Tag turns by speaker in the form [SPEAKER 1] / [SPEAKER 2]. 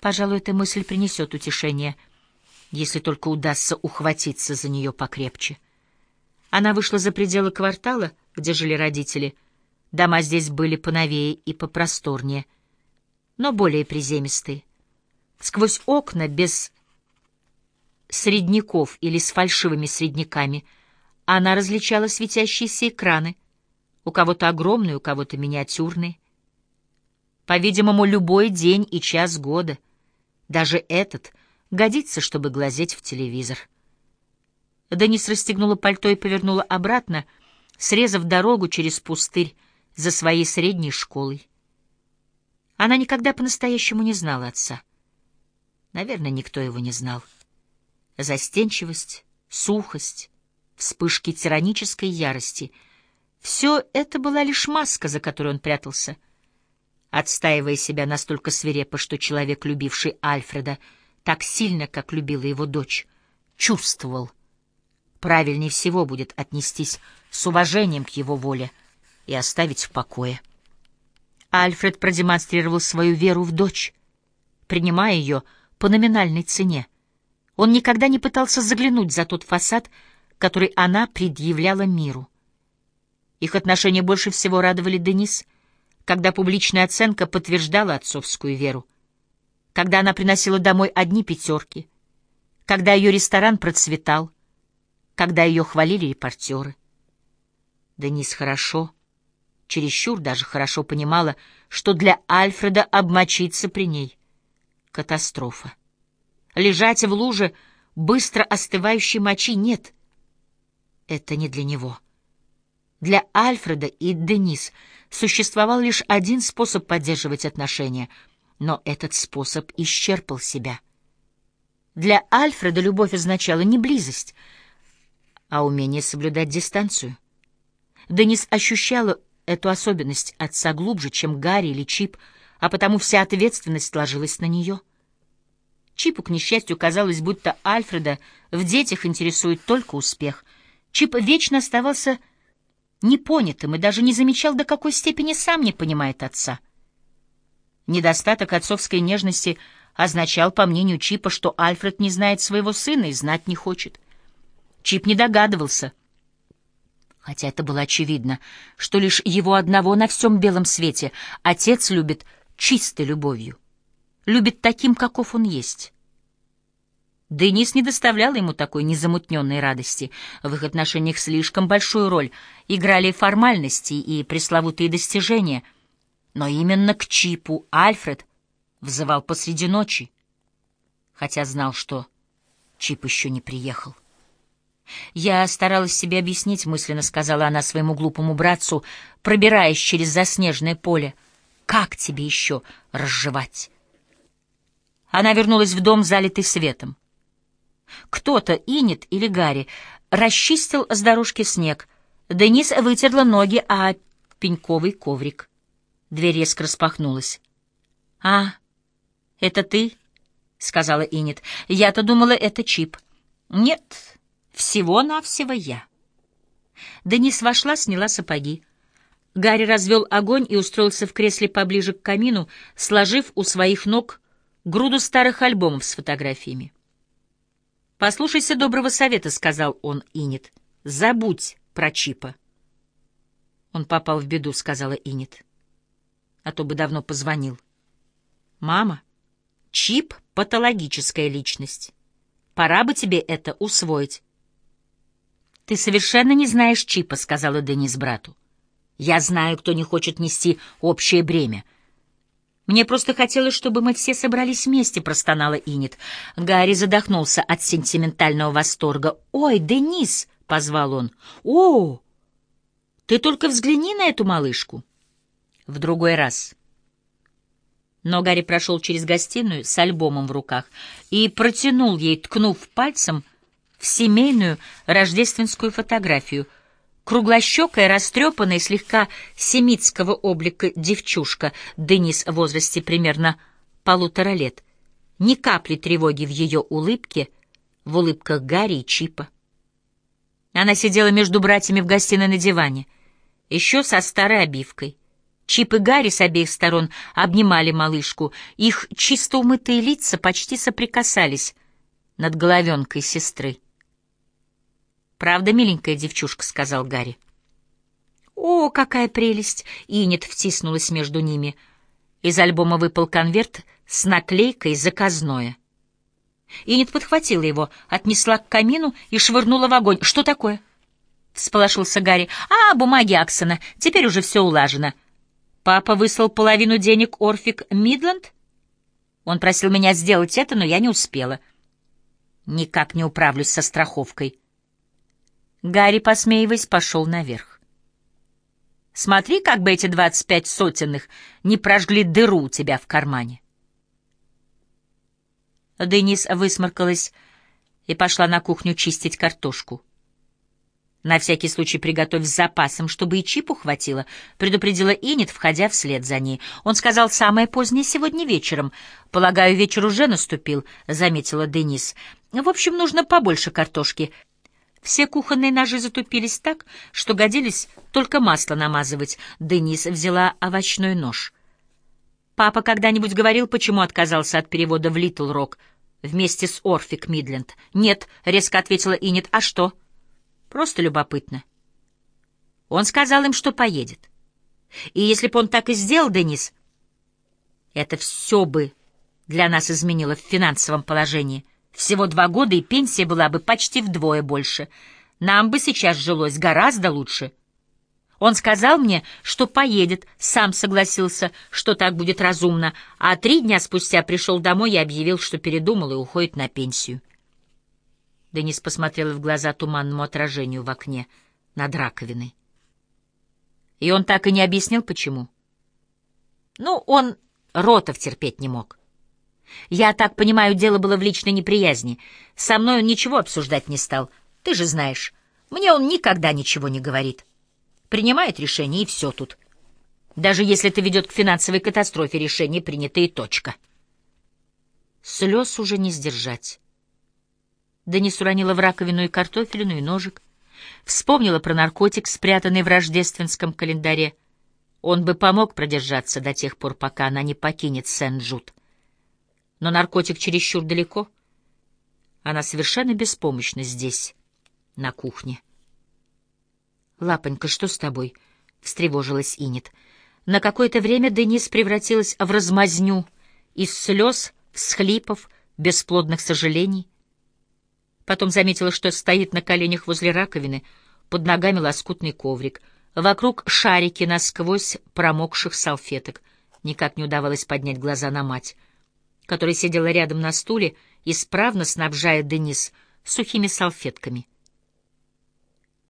[SPEAKER 1] Пожалуй, эта мысль принесет утешение, если только удастся ухватиться за нее покрепче. Она вышла за пределы квартала, где жили родители. Дома здесь были поновее и попросторнее, но более приземистые. Сквозь окна, без средняков или с фальшивыми средняками, она различала светящиеся экраны, у кого-то огромные, у кого-то миниатюрные. По-видимому, любой день и час года, даже этот, годится, чтобы глазеть в телевизор. Денис расстегнула пальто и повернула обратно, срезав дорогу через пустырь за своей средней школой. Она никогда по-настоящему не знала отца. Наверное, никто его не знал. Застенчивость, сухость, вспышки тиранической ярости — все это была лишь маска, за которой он прятался, отстаивая себя настолько свирепо, что человек, любивший Альфреда так сильно, как любила его дочь, чувствовал. Правильнее всего будет отнестись с уважением к его воле и оставить в покое. Альфред продемонстрировал свою веру в дочь, принимая ее по номинальной цене. Он никогда не пытался заглянуть за тот фасад, который она предъявляла миру. Их отношения больше всего радовали Денис, когда публичная оценка подтверждала отцовскую веру, когда она приносила домой одни пятерки, когда ее ресторан процветал, когда ее хвалили репортеры. Денис хорошо, чересчур даже хорошо понимала, что для Альфреда обмочиться при ней — катастрофа. Лежать в луже быстро остывающей мочи нет. Это не для него. Для Альфреда и Денис существовал лишь один способ поддерживать отношения, но этот способ исчерпал себя. Для Альфреда любовь означала не близость, а умение соблюдать дистанцию. Денис ощущала эту особенность отца глубже, чем Гарри или Чип, а потому вся ответственность ложилась на нее. Чипу, к несчастью, казалось, будто Альфреда в детях интересует только успех. Чип вечно оставался непонятым и даже не замечал, до какой степени сам не понимает отца. Недостаток отцовской нежности означал, по мнению Чипа, что Альфред не знает своего сына и знать не хочет. Чип не догадывался, хотя это было очевидно, что лишь его одного на всем белом свете отец любит чистой любовью, любит таким, каков он есть. Денис не доставляла ему такой незамутненной радости. В их отношениях слишком большую роль играли формальности и пресловутые достижения. Но именно к Чипу Альфред взывал посреди ночи, хотя знал, что Чип еще не приехал. «Я старалась себе объяснить», — мысленно сказала она своему глупому братцу, пробираясь через заснеженное поле. «Как тебе еще разжевать?» Она вернулась в дом, залитый светом. Кто-то, Инет или Гарри, расчистил с дорожки снег. Денис вытерла ноги о пеньковый коврик. Дверь резко распахнулась. — А, это ты? — сказала Инет. — Я-то думала, это Чип. — Нет, всего-навсего я. Денис вошла, сняла сапоги. Гарри развел огонь и устроился в кресле поближе к камину, сложив у своих ног груду старых альбомов с фотографиями. «Послушайся доброго совета», — сказал он Инет. «Забудь про Чипа». «Он попал в беду», — сказала Инет. «А то бы давно позвонил». «Мама, Чип — патологическая личность. Пора бы тебе это усвоить». «Ты совершенно не знаешь Чипа», — сказала Денис брату. «Я знаю, кто не хочет нести общее бремя». «Мне просто хотелось, чтобы мы все собрались вместе», — простонала Инет. Гарри задохнулся от сентиментального восторга. «Ой, Денис!» — позвал он. «О, ты только взгляни на эту малышку!» «В другой раз». Но Гарри прошел через гостиную с альбомом в руках и протянул ей, ткнув пальцем, в семейную рождественскую фотографию — Круглощекая, растрепанная, слегка семитского облика девчушка, Денис в возрасте примерно полутора лет. Ни капли тревоги в ее улыбке, в улыбках Гарри и Чипа. Она сидела между братьями в гостиной на диване, еще со старой обивкой. Чип и Гарри с обеих сторон обнимали малышку. Их чисто умытые лица почти соприкасались над головенкой сестры. «Правда, миленькая девчушка», — сказал Гарри. «О, какая прелесть!» — Инет втиснулась между ними. Из альбома выпал конверт с наклейкой «Заказное». Инет подхватила его, отнесла к камину и швырнула в огонь. «Что такое?» — всполошился Гарри. «А, бумаги Аксона. Теперь уже все улажено. Папа выслал половину денег Орфик Мидленд? Он просил меня сделать это, но я не успела. Никак не управлюсь со страховкой». Гарри, посмеиваясь, пошел наверх. Смотри, как бы эти двадцать пять сотенных не прожгли дыру у тебя в кармане. Денис высморкалась и пошла на кухню чистить картошку. «На всякий случай приготовь с запасом, чтобы и чипу хватило», — предупредила Инет, входя вслед за ней. Он сказал, «Самое позднее сегодня вечером». «Полагаю, вечер уже наступил», — заметила Денис. «В общем, нужно побольше картошки. Все кухонные ножи затупились так, что годились только масло намазывать. Денис взяла овощной нож. Папа когда-нибудь говорил, почему отказался от перевода в Литл Рок вместе с Орфик Мидленд? Нет, резко ответила Инет. А что? Просто любопытно. Он сказал им, что поедет. И если бы он так и сделал, Денис, это все бы для нас изменило в финансовом положении — всего два года, и пенсия была бы почти вдвое больше. Нам бы сейчас жилось гораздо лучше. Он сказал мне, что поедет, сам согласился, что так будет разумно, а три дня спустя пришел домой и объявил, что передумал и уходит на пенсию. Денис посмотрела в глаза туманному отражению в окне над раковиной. И он так и не объяснил, почему. Ну, он ротов терпеть не мог. Я так понимаю, дело было в личной неприязни. Со мной он ничего обсуждать не стал. Ты же знаешь, мне он никогда ничего не говорит. Принимает решение, и все тут. Даже если это ведет к финансовой катастрофе, решение принято и точка. Слез уже не сдержать. Денис уронила в раковину и картофелину, и ножик. Вспомнила про наркотик, спрятанный в рождественском календаре. Он бы помог продержаться до тех пор, пока она не покинет Сен-Джуд но наркотик чересчур далеко. Она совершенно беспомощна здесь, на кухне. «Лапонька, что с тобой?» — встревожилась Инет. На какое-то время Денис превратилась в размазню из слез, всхлипов, бесплодных сожалений. Потом заметила, что стоит на коленях возле раковины, под ногами лоскутный коврик, вокруг шарики насквозь промокших салфеток. Никак не удавалось поднять глаза на мать которая сидела рядом на стуле, исправно снабжая Денис сухими салфетками —